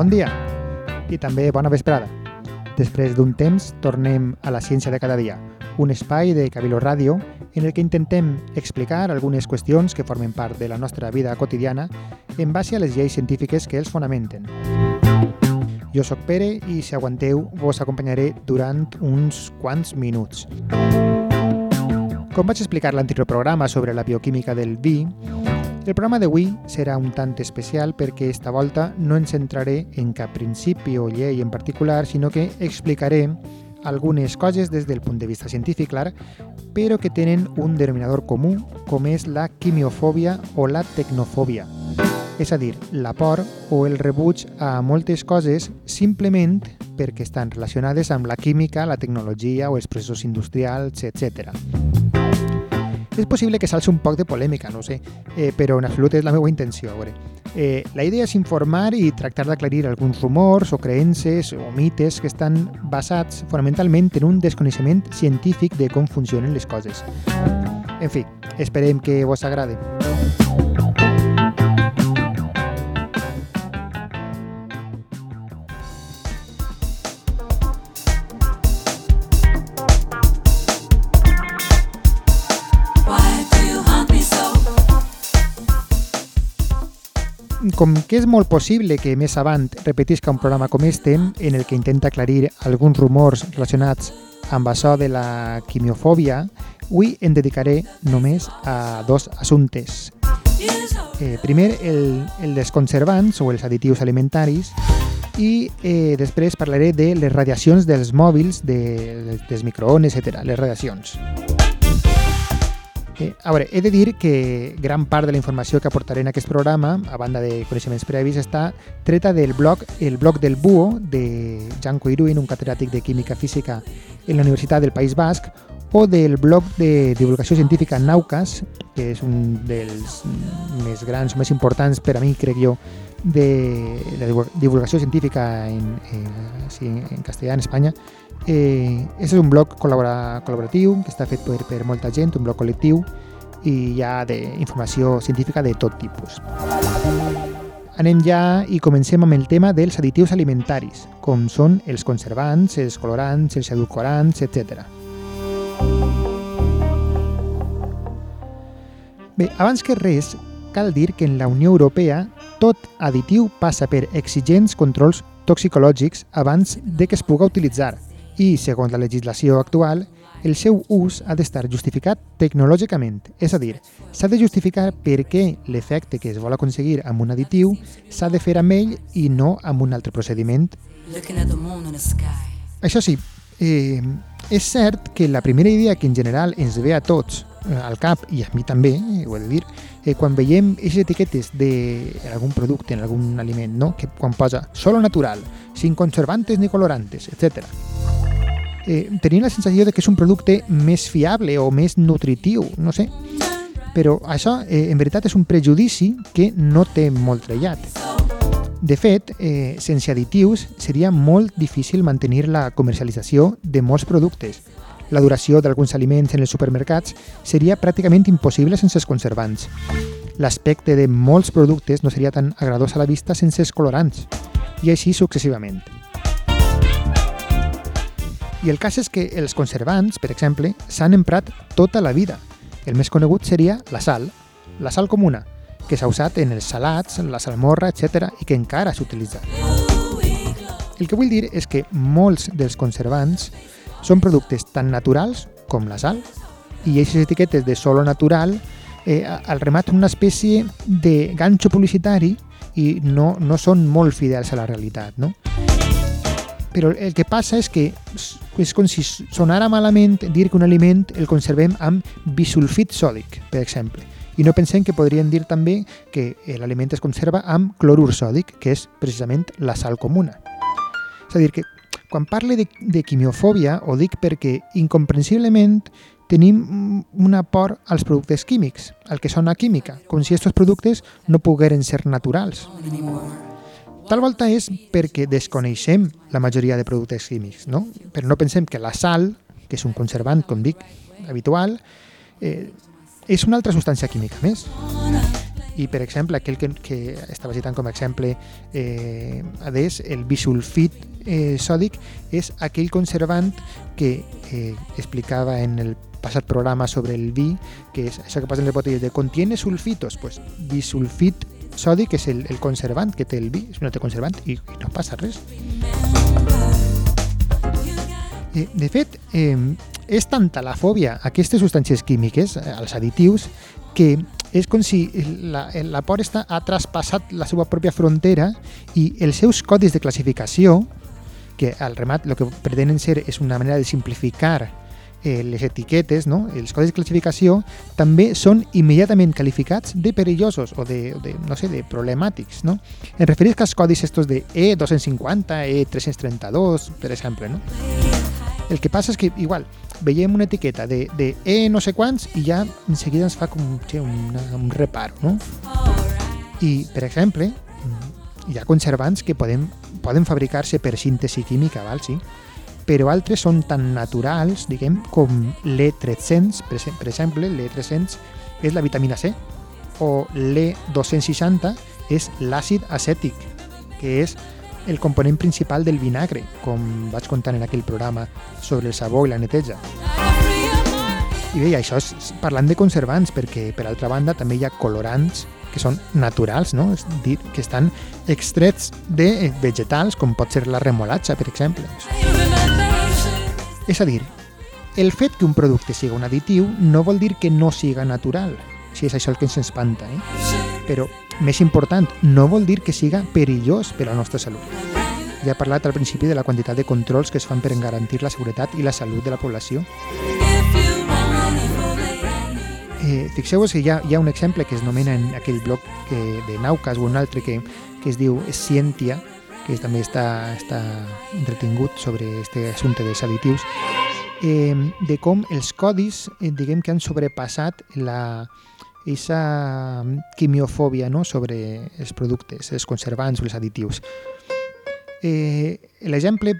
bon dia i també bona vesprada. Després d'un temps, tornem a la ciència de cada dia, un espai de Cabilo Ràdio en el que intentem explicar algunes qüestions que formen part de la nostra vida quotidiana en base a les lleis científiques que els fonamenten. Jo sóc Pere i, si aguanteu, vos acompanyaré durant uns quants minuts. Com vaig explicar l'anterior programa sobre la bioquímica del vi, el programa d'avui serà un tant especial perquè esta volta no ens centraré en cap principi o llei en particular, sinó que explicaré algunes coses des del punt de vista científic, clar, però que tenen un denominador comú, com és la quimiofòbia o la tecnofòbia. És a dir, la por o el rebuig a moltes coses simplement perquè estan relacionades amb la química, la tecnologia o els processos industrials, etc. És possible que salsi un poc de polèmica, no sé, eh, però en absolut és la meva intenció. A veure. Eh, la idea és informar i tractar d'aclarir alguns rumors o creences o mites que estan basats fonamentalment en un desconeixement científic de com funcionen les coses. En fi, esperem que vos agrade. Com que és molt possible que més avant repetisca un programa com este, en el que intenta aclarir alguns rumors relacionats amb això de la quimiofòbia, avui em dedicaré només a dos assumptes. Eh, primer, el, el dels conservants o els additius alimentaris i eh, després parlaré de les radiacions dels mòbils, de, dels microones, etc. les radiacions. Eh, a veure, he de dir que gran part de la informació que aportaré en aquest programa, a banda de coneixements previs, està treta del blog El blog del Búho, de Jan Coiruin, un catedràtic de Química Física en la Universitat del País Basc, o del blog de divulgació científica Naucas, que és un dels més grans, més importants per a mi, crec jo, de la divulgació científica en, en, sí, en castellà en Espanya, Eh, és un blog col·laboratiu que està fet per, per molta gent, un blog col·lectiu i hi ha d'informació científica de tot tipus. Anem ja i comencem amb el tema dels additius alimentaris, com són els conservants, els colorants, els edulcorants, etc. Bé, abans que res, cal dir que en la Unió Europea tot additiu passa per exigents controls toxicològics abans de que es puga utilitzar, i, segons la legislació actual, el seu ús ha d'estar justificat tecnològicament, és a dir, s'ha de justificar per què l'efecte que es vol aconseguir amb un additiu s'ha de fer amb ell i no amb un altre procediment. Això sí, eh, és cert que la primera idea que en general ens ve a tots eh, al cap, i a mi també, eh, ho he de dir, eh, quan veiem aquestes etiquetes d'algun producte, en algun aliment, no? que quan posa solo natural, sin conservantes ni colorantes, etc eh, tenia la sensació de que és un producte més fiable o més nutritiu, no sé. Però això, eh, en veritat, és un prejudici que no té molt trellat. De fet, eh, sense additius seria molt difícil mantenir la comercialització de molts productes. La duració d'alguns aliments en els supermercats seria pràcticament impossible sense els conservants. L'aspecte de molts productes no seria tan agradós a la vista sense els colorants, i així successivament. I el cas és que els conservants, per exemple, s'han emprat tota la vida. El més conegut seria la sal, la sal comuna, que s'ha usat en els salats, la salmorra, etc i que encara s'utilitza. El que vull dir és que molts dels conservants són productes tan naturals com la sal i aquestes etiquetes de solo natural eh, al remat una espècie de ganxo publicitari i no, no són molt fidels a la realitat. No? Però el que passa és que és com si sonara malament dir que un aliment el conservem amb bisulfit sòdic, per exemple. I no pensem que podrien dir també que l'aliment es conserva amb clorur sòdic, que és precisament la sal comuna. És a dir, que quan parle de, de quimiofòbia ho dic perquè incomprensiblement tenim una por als productes químics, al que sona química, com si aquests productes no pogueren ser naturals. Tal volta és perquè desconeixem la majoria de productes químics, no? però no pensem que la sal, que és un conservant, com dic, habitual, eh, és una altra substància química més. I, per exemple, aquell que, que estava citant com a eh, adés, el bisulfit eh, sòdic, és aquell conservant que eh, explicava en el passat programa sobre el vi, que és això que passa en les botelles de contiene sulfitos, pues bisulfit sòdic és el, el conservant que té el vi, és un altre conservant i, i no passa res. Eh, de fet, eh, és tanta la fòbia a aquestes substàncies químiques, eh, als additius, que és com si la, la por està, ha traspassat la seva pròpia frontera i els seus codis de classificació, que al remat el que pretenen ser és una manera de simplificar eh, les etiquetes, no? els codis de classificació, també són immediatament qualificats de perillosos o de, de no sé, de problemàtics. No? En refereix als codis estos de E250, E332, per exemple. No? El que passa és que, igual, veiem una etiqueta de, de E no sé quants i ja en seguida ens fa com sí, una, un reparo, no? I, per exemple, hi ha conservants que podem, poden fabricar-se per síntesi química, val? Sí? però altres són tan naturals, diguem, com l'E300, per exemple, l'E300 és la vitamina C, o l'E260 és l'àcid acètic, que és el component principal del vinagre, com vaig contar en aquell programa sobre el sabó i la neteja. I bé, això és parlant de conservants, perquè per altra banda també hi ha colorants que són naturals, no? és dir, que estan extrets de vegetals, com pot ser la remolatxa, per exemple. És a dir, el fet que un producte sigui un additiu no vol dir que no siga natural, si és això el que ens espanta. Eh? Però, més important, no vol dir que siga perillós per a la nostra salut. Ja he parlat al principi de la quantitat de controls que es fan per garantir la seguretat i la salut de la població. Eh, Fixeu-vos que hi ha, hi ha un exemple que es nomena en aquell blog que, de Naucas o un altre que, que es diu Scientia, que també està, està entretingut sobre aquest assumpte dels additius, eh, de com els codis, eh, diguem que han sobrepassat la, aquesta quimiofòbia no? sobre els productes, els conservants o els additius. Eh, L'exemple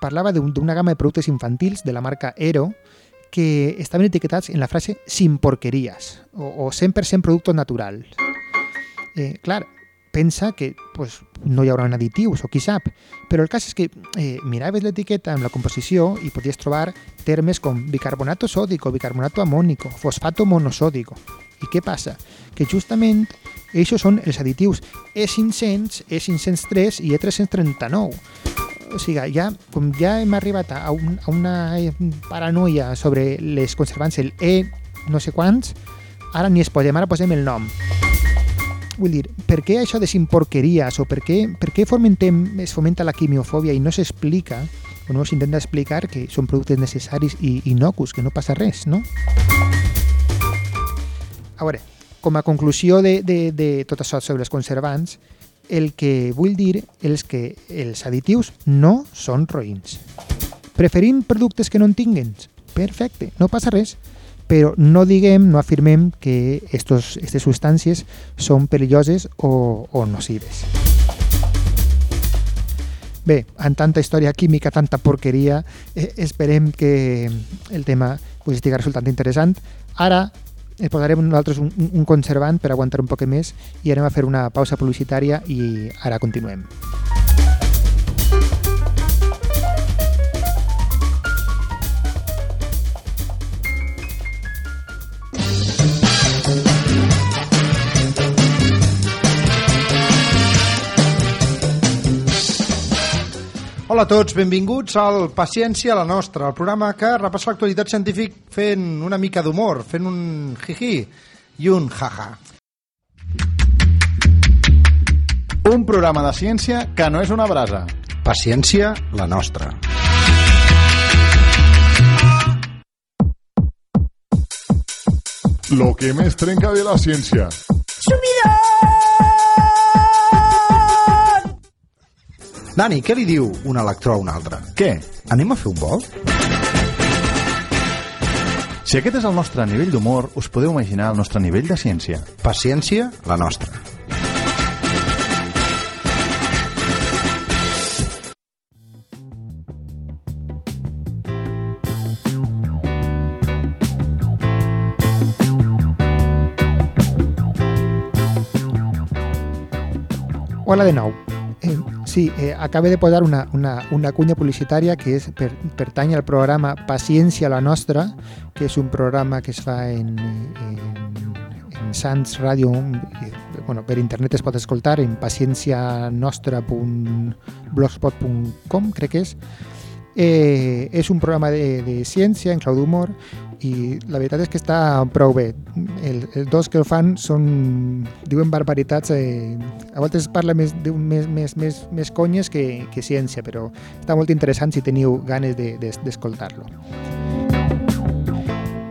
parlava d'una gamma de productes infantils de la marca Ero que estaven etiquetats en la frase sin porquerías o, o 100% productos naturals. Eh, clar, pensa que pues, no hi haurà additius, o qui sap, però el cas és que eh, miraves l'etiqueta amb la composició i podies trobar termes com bicarbonato sòdico, bicarbonato amònico, fosfato monosòdico. I què passa? Que justament això són els additius E500, E503 i E339. O sigui, ja, com ja hem arribat a, un, a una eh, paranoia sobre les conservants, el E no sé quants, ara ni es posem, ara posem el nom vull dir, per què això de simporqueries o per què, per què fomentem, es fomenta la quimiofòbia i no s'explica o no s'intenta explicar que són productes necessaris i inocus, que no passa res, no? A veure, com a conclusió de, de, de tot això sobre els conservants, el que vull dir és que els additius no són roïns. Preferim productes que no en tinguen? Perfecte, no passa res però no diguem, no afirmem que aquestes substàncies són perilloses o, o nocives. Bé, amb tanta història química, tanta porqueria, eh, esperem que el tema pues, estigui resultant interessant. Ara eh, posarem nosaltres un, un conservant per aguantar un poc més i anem a fer una pausa publicitària i ara continuem. Hola a tots, benvinguts al Paciència la Nostra, el programa que repassa l'actualitat científic fent una mica d'humor, fent un jiji i un jaja. Un programa de ciència que no és una brasa. Paciència la Nostra. Lo que més trenca de la ciència. Dani, què li diu un electró a un altre? Què? Anem a fer un vol? Si aquest és el nostre nivell d'humor, us podeu imaginar el nostre nivell de ciència. Paciència, la nostra. Hola de nou. Eh, sí, eh, de posar una, una, una cunya publicitària que és per, al programa Paciència la Nostra, que és un programa que es fa en, en, en Sants eh, bueno, per internet es pot escoltar en paciencianostra.blogspot.com, crec que és. Eh, un programa de, de ciència en clau d'humor i la veritat és que està prou bé. El, els dos que el fan són, diuen barbaritats, eh, a voltes parla més, més, més, més, més conyes que, que ciència, però està molt interessant si teniu ganes d'escoltar-lo. De, de,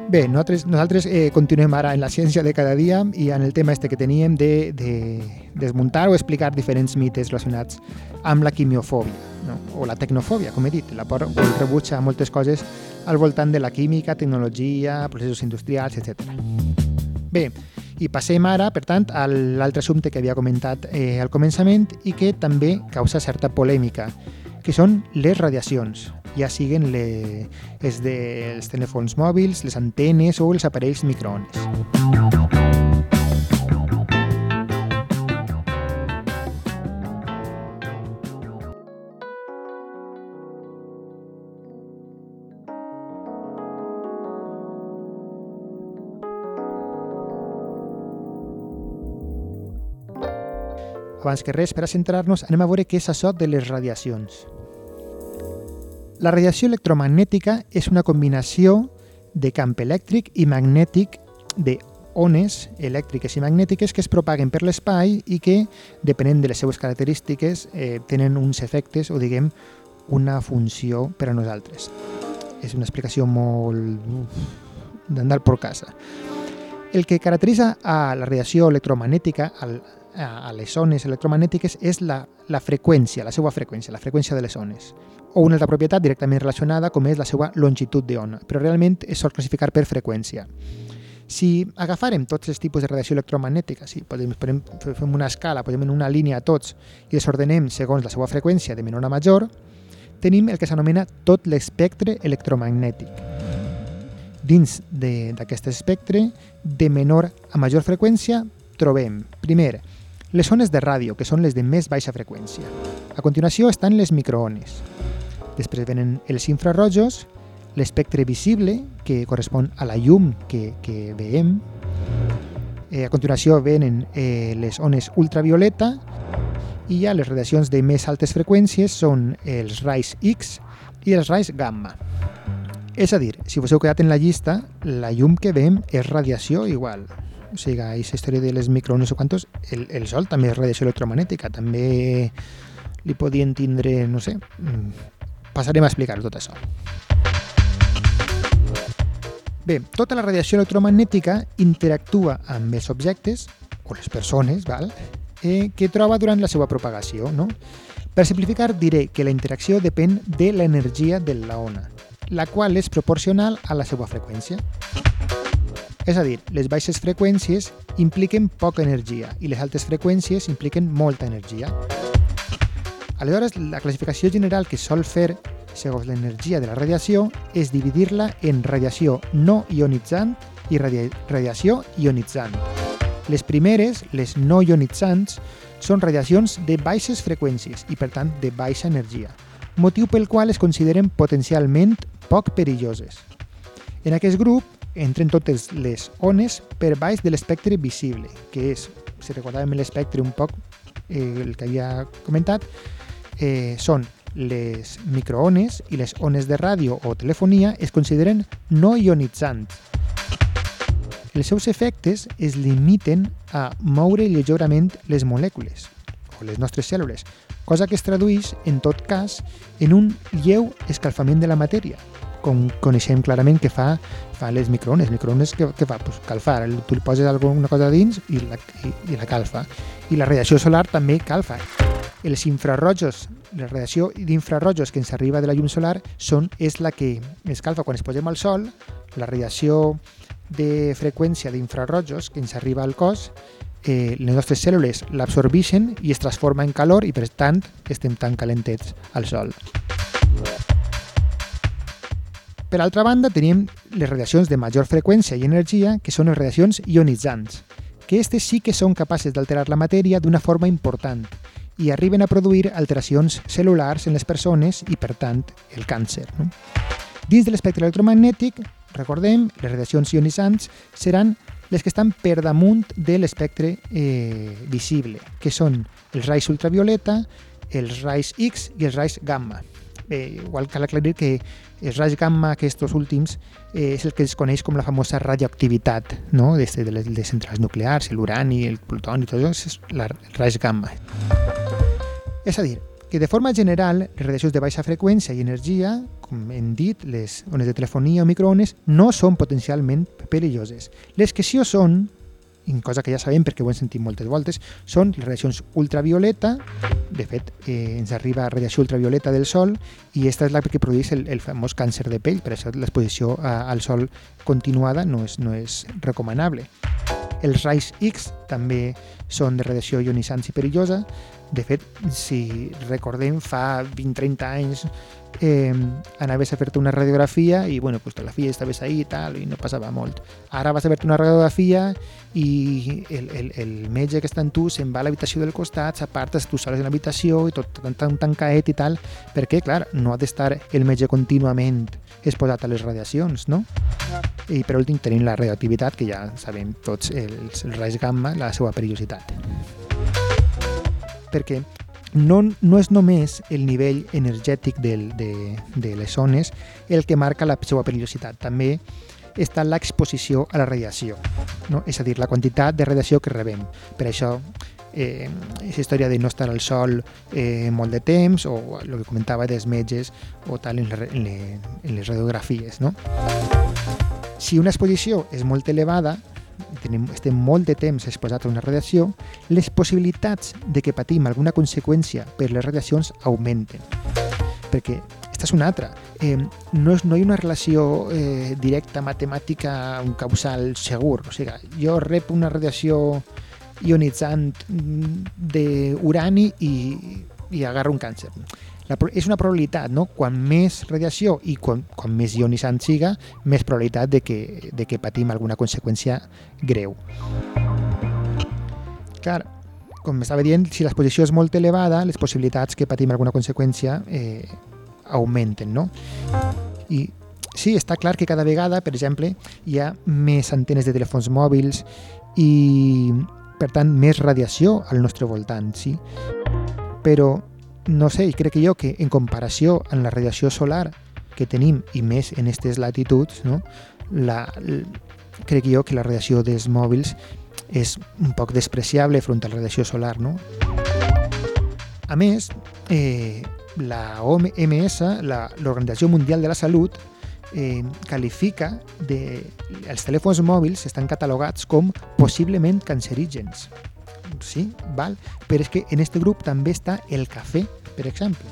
Bé, nosaltres, nosaltres eh, continuem ara en la ciència de cada dia i en el tema este que teníem de, de desmuntar o explicar diferents mites relacionats amb la quimiofòbia, no? o la tecnofòbia, com he dit, la por o el rebuig a moltes coses al voltant de la química, tecnologia, processos industrials, etc. Bé, i passem ara, per tant, a l'altre assumpte que havia comentat eh, al començament i que també causa certa polèmica, que són les radiacions, ja siguen les, els dels telèfons mòbils, les antenes o els aparells microones. Abans que res, per a centrar-nos, anem a veure què és això de les radiacions. La radiació electromagnètica és una combinació de camp elèctric i magnètic de ones elèctriques i magnètiques que es propaguen per l'espai i que, depenent de les seues característiques, eh, tenen uns efectes o, diguem, una funció per a nosaltres. És una explicació molt d'andar per casa. El que caracteritza a la radiació electromagnètica, al, a les ones electromagnètiques, és la, la freqüència, la seva freqüència, la freqüència de les ones o una altra propietat directament relacionada com és la seva longitud d'ona, però realment es sol classificar per freqüència. Si agafarem tots els tipus de radiació electromagnètica, si podem, fem una escala, posem en una línia tots i les ordenem segons la seva freqüència de menor a major, tenim el que s'anomena tot l'espectre electromagnètic. Dins d'aquest espectre, de menor a major freqüència, trobem, primer, les ones de ràdio, que són les de més baixa freqüència. A continuació estan les microones. Després venen els infrarrojos, l'espectre visible, que correspon a la llum que, que veiem. Eh, a continuació venen eh, les ones ultravioleta i ja les radiacions de més altes freqüències són els raigs X i els raigs gamma. És a dir, si vos heu quedat en la llista, la llum que veiem és radiació igual. O sigui, aquesta història de les microones o quantos, el, el sol també és radiació electromagnètica, també li podien tindre, no sé, passarem a explicar tot això. Bé, tota la radiació electromagnètica interactua amb els objectes, o les persones, val? Eh, que troba durant la seva propagació. No? Per simplificar, diré que la interacció depèn de l'energia de la ona, la qual és proporcional a la seva freqüència. És a dir, les baixes freqüències impliquen poca energia i les altes freqüències impliquen molta energia. Aleshores, la classificació general que sol fer segons l'energia de la radiació és dividir-la en radiació no ionitzant i radia radiació ionitzant. Les primeres, les no ionitzants, són radiacions de baixes freqüències i, per tant, de baixa energia, motiu pel qual es consideren potencialment poc perilloses. En aquest grup entren totes les ones per baix de l'espectre visible, que és, si recordàvem l'espectre un poc, eh, el que havia comentat, eh, són les microones i les ones de ràdio o telefonia es consideren no ionitzants. Els seus efectes es limiten a moure lleugerament les molècules o les nostres cèl·lules, cosa que es tradueix, en tot cas, en un lleu escalfament de la matèria, com coneixem clarament que fa, fa les microones. Microones que, que fa? Pues calfar. Tu li poses alguna cosa dins i la, i, i la calfa. I la radiació solar també calfa els infrarrojos, la radiació d'infrarrojos que ens arriba de la llum solar són, és la que escalfa quan es posem al sol, la radiació de freqüència d'infrarrojos que ens arriba al cos, eh, les nostres cèl·lules l'absorbeixen i es transforma en calor i per tant estem tan calentets al sol. Per altra banda, tenim les radiacions de major freqüència i energia, que són les radiacions ionitzants, que aquestes sí que són capaces d'alterar la matèria d'una forma important i arriben a produir alteracions cel·lulars en les persones i, per tant, el càncer. No? Dins de l'espectre electromagnètic, recordem, les radiacions ionitzants seran les que estan per damunt de l'espectre eh, visible, que són els raigs ultravioleta, els raigs X i els raigs gamma. Eh, igual cal aclarir que els raigs gamma, aquests últims, eh, és el que es coneix com la famosa radioactivitat no? de, de les de centrals nuclears, l'urani, el plutoni, tot això és la, raigs gamma. És a dir, que de forma general, les radiacions de baixa freqüència i energia, com hem dit, les ones de telefonia o microones, no són potencialment perilloses. Les que sí ho són, cosa que ja sabem perquè ho hem sentit moltes voltes, són les radiacions ultravioleta, de fet eh, ens arriba radiació ultravioleta del Sol i aquesta és la que produeix el, el famós càncer de pell, per això l'exposició al Sol continuada no és, no és recomanable. Els raigs X també són de radiació ionitzant i perillosa. De fet, si recordem, fa 20-30 anys eh, anaves a fer-te una radiografia i bueno, pues, la filla estaves ahí i tal, i no passava molt. Ara vas a fer-te una radiografia i el, el, el metge que està en tu se'n va a l'habitació del costat, s'apartes tu sols en l'habitació i tot tan, tan tancaet i tal, perquè, clar, no ha d'estar el metge contínuament exposat a les radiacions, no? I per últim tenim la radioactivitat, que ja sabem tots els, els raigs gamma, la seva perillositat. Perquè no, no és només el nivell energètic del, de, de les zones el que marca la seva perillositat, també està l'exposició a la radiació, no? és a dir, la quantitat de radiació que rebem. Per això, eh, és història de no estar al sol eh, molt de temps, o el que comentava dels metges, o tal en, en, en les radiografies. No? Si una exposició és molt elevada, tenim, estem molt de temps exposats a una radiació, les possibilitats de que patim alguna conseqüència per les radiacions augmenten. Perquè aquesta és una altra. Eh, no, és, no hi ha una relació eh, directa, matemàtica, un causal segur. O sigui, jo rep una radiació ionitzant d'urani i, i agarro un càncer la, és una probabilitat, no? Quan més radiació i quan, quan més ionitzant siga, més probabilitat de que, de que patim alguna conseqüència greu. Clar, com estava dient, si l'exposició és molt elevada, les possibilitats que patim alguna conseqüència eh, augmenten, no? I sí, està clar que cada vegada, per exemple, hi ha més antenes de telèfons mòbils i, per tant, més radiació al nostre voltant, sí? Però no sé, crec que jo que en comparació amb la radiació solar que tenim, i més en aquestes latituds, no? la, crec jo que la radiació dels mòbils és un poc despreciable front a la radiació solar. No? A més, eh, la OMS, l'Organització Mundial de la Salut, eh, qualifica de, els telèfons mòbils estan catalogats com possiblement cancerígens. Sí, val? però és que en aquest grup també està el cafè per exemple.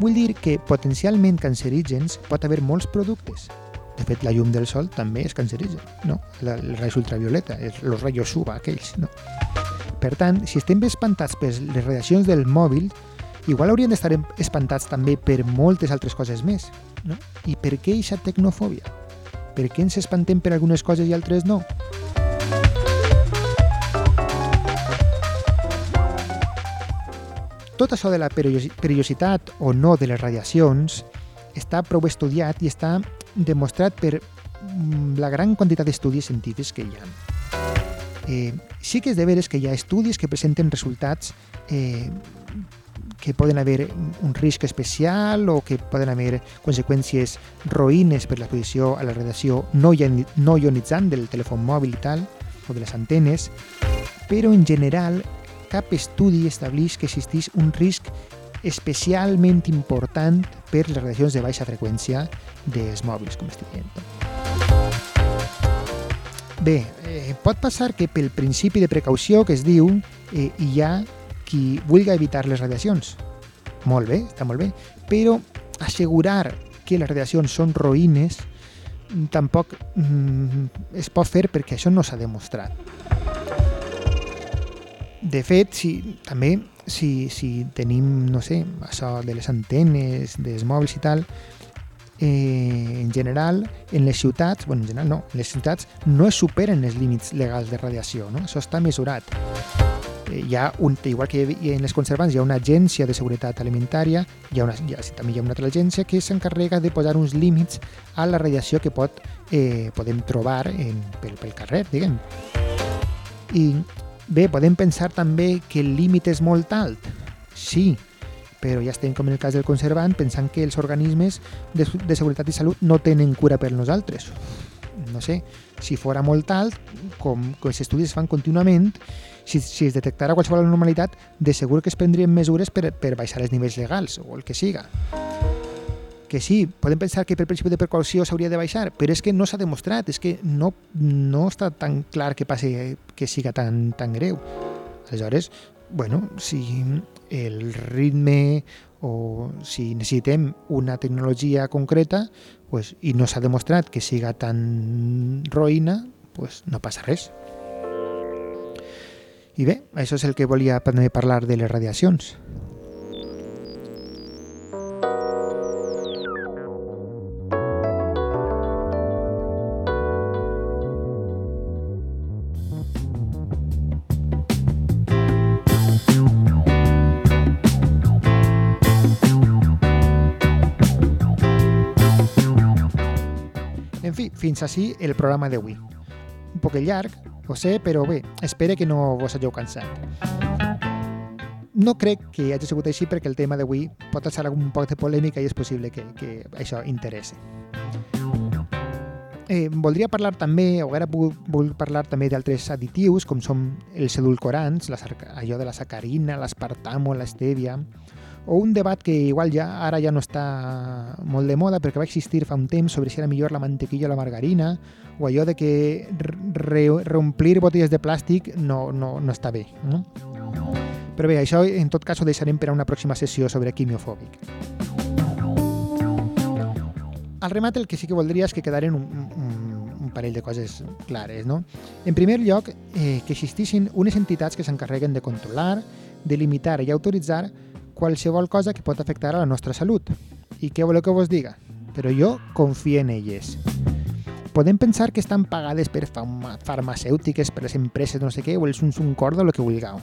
Vull dir que potencialment cancerígens pot haver molts productes. De fet, la llum del sol també és cancerigen, no? La, el raig ultravioleta, els rayos UVA, aquells, no? Per tant, si estem espantats per les radiacions del mòbil, igual haurien d'estar espantats també per moltes altres coses més, no? I per què aquesta tecnofòbia? Per què ens espantem per algunes coses i altres no? Tot això de la perillositat o no de les radiacions està prou estudiat i està demostrat per mm, la gran quantitat d'estudis científics que hi ha. Eh, sí que és de veres que hi ha estudis que presenten resultats eh, que poden haver un risc especial o que poden haver conseqüències roïnes per l'exposició a la radiació no, ionitzant del telèfon mòbil i tal, o de les antenes, però en general cap estudi estableix que existís un risc especialment important per les radiacions de baixa freqüència dels mòbils, com estic dient. Bé, eh, pot passar que pel principi de precaució que es diu eh, hi ha qui vulgui evitar les radiacions. Molt bé, està molt bé, però assegurar que les radiacions són roïnes tampoc mm, es pot fer perquè això no s'ha demostrat. De fet, si, també si, si tenim, no sé, això de les antenes, dels mòbils i tal, eh, en general, en les ciutats, bueno, en general no, les ciutats no es superen els límits legals de radiació, no? Això està mesurat. eh, hi ha un, igual que en les conservants, hi ha una agència de seguretat alimentària, hi ha una, hi ha, també hi ha una altra agència que s'encarrega de posar uns límits a la radiació que pot, eh, podem trobar en, pel, pel carrer, diguem. I bé, podem pensar també que el límit és molt alt. Sí, però ja estem com en el cas del conservant pensant que els organismes de, de seguretat i salut no tenen cura per nosaltres. No sé, si fora molt alt, com, com els estudis es fan contínuament, si, si es detectara qualsevol anormalitat, de segur que es prendrien mesures per, per baixar els nivells legals o el que siga. Que sí, podem pensar que per principi de precaució s'hauria de baixar, però és que no s'ha demostrat, és que no, no està tan clar que passi que siga tan, tan greu. Aleshores, bueno, si el ritme o si necessitem una tecnologia concreta pues, i no s'ha demostrat que siga tan roïna, pues, no passa res. I bé, això és el que volia parlar de les radiacions. Fins així el programa d'avui. Un poc llarg, ho sé, però bé, espero que no vos hagueu cansat. No crec que hagi sigut així perquè el tema d'avui pot alçar un poc de polèmica i és possible que, que això interessi. Eh, voldria parlar també, o ara vull parlar també d'altres additius, com són els edulcorants, la, allò de la sacarina, l'espartamo, l'estèvia, o un debat que igual ja ara ja no està molt de moda perquè va existir fa un temps sobre si era millor la mantequilla o la margarina o allò de que re reomplir botelles de plàstic no, no, no està bé. No? Però bé, això en tot cas ho deixarem per a una pròxima sessió sobre quimiofòbic. Al remat el que sí que voldria és que quedaren un, un, un parell de coses clares. No? En primer lloc, eh, que existissin unes entitats que s'encarreguen de controlar, de limitar i autoritzar qualsevol cosa que pot afectar a la nostra salut. I què voleu que vos diga? Però jo confio en elles. Podem pensar que estan pagades per farmacèutiques, per les empreses no sé què, o els uns un corda o que vulgueu.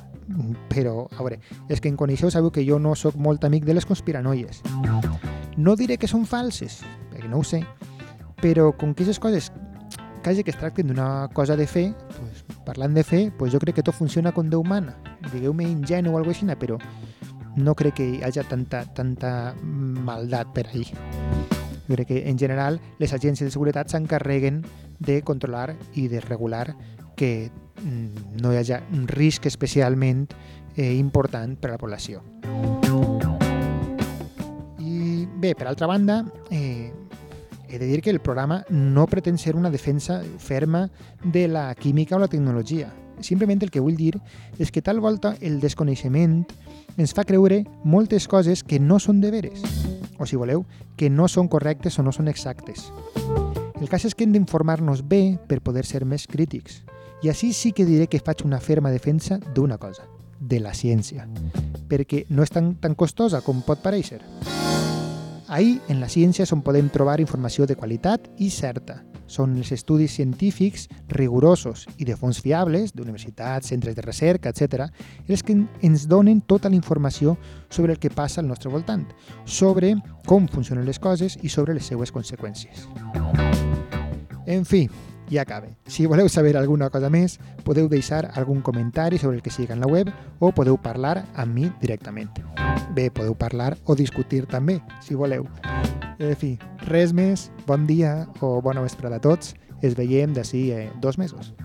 Però, a veure, és que en coneixeu sabeu que jo no sóc molt amic de les conspiranoies. No diré que són falses, perquè no ho sé, però com que aquestes coses quasi que es tracten d'una cosa de fe, pues, parlant de fe, pues jo crec que tot funciona com Déu mana. Digueu-me ingenu o alguna cosa així, però no crec que hi hagi tanta, tanta maldat per ahí. Jo crec que en general les agències de seguretat s'encarreguen de controlar i de regular que no hi hagi un risc especialment eh, important per a la població. I bé, per altra banda, eh, he de dir que el programa no pretén ser una defensa ferma de la química o la tecnologia. Simplement el que vull dir és que tal volta el desconeixement ens fa creure moltes coses que no són de veres, o si voleu, que no són correctes o no són exactes. El cas és que hem d'informar-nos bé per poder ser més crítics. I així sí que diré que faig una ferma defensa d'una cosa, de la ciència, perquè no és tan, tan costosa com pot pareixer. Ahir, en la ciència, és on podem trobar informació de qualitat i certa. Són els estudis científics rigorosos i de fons fiables, d'universitats, centres de recerca, etc., els que ens donen tota la informació sobre el que passa al nostre voltant, sobre com funcionen les coses i sobre les seues conseqüències. En fi, ja acabe. Si voleu saber alguna cosa més, podeu deixar algun comentari sobre el que siga en la web o podeu parlar amb mi directament. Bé, podeu parlar o discutir també, si voleu. En fi, res més, bon dia o bona vesprada a tots. Es veiem d'ací eh, dos mesos.